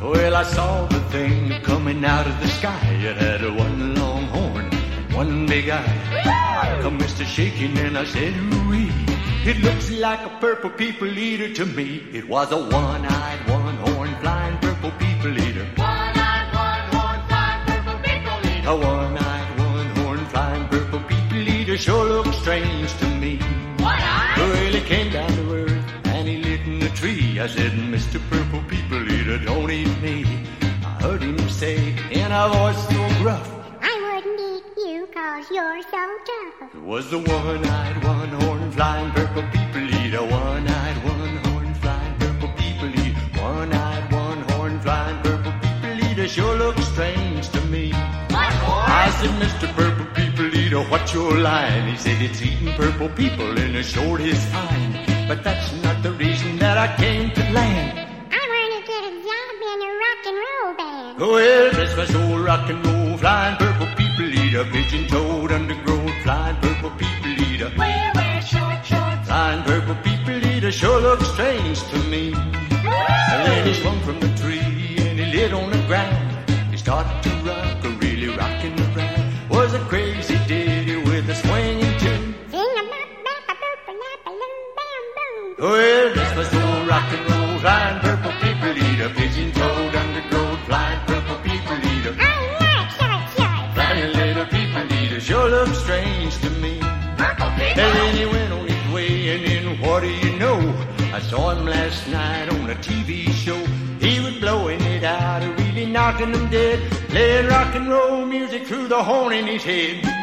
I saw the thing coming out of the sky. It had a one long horn one big eye. I commenced to shaking and I said, ooh It looks like a purple people eater to me. It was a one-eyed, one-horn, flying purple people eater. One-eyed, one-horn, flying purple people eater. A one-eyed, one-horn, flying purple people eater sure looks strange to me. One-eyed? Well, he came down to earth and he lit in the tree. I said, Mr. Purple Don't eat me. I heard him say in a voice so gruff, I wouldn't eat you cause you're so tough. It was the one-eyed, one-horn, flying purple people eater. One-eyed, one-horn, flying purple people eater. One-eyed, one-horn, flying purple people eater sure looks strange to me. I said, Mr. Purple People Eater, what's your line? He said, it's eating purple people and a short is fine. But that's not the reason that I came to land. Well, this was old rock and roll, flying purple people eater, pigeon-toed undergrowth, flying purple people eater. Wear, wear short shorts. Flying purple people eater sure looks strange to me. And then he swung from the tree and he lit on the ground. He started to rock, a really rocking around. Was a crazy ditty with a swinging tune. Sing a bop bop a boop a lap a loom bam boom. Well, this was old rock and roll, flying purple what do you know? I saw him last night on a TV show. He was blowing it out, really knocking them dead, playing rock and roll music through the horn in his head.